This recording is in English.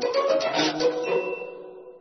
Bye.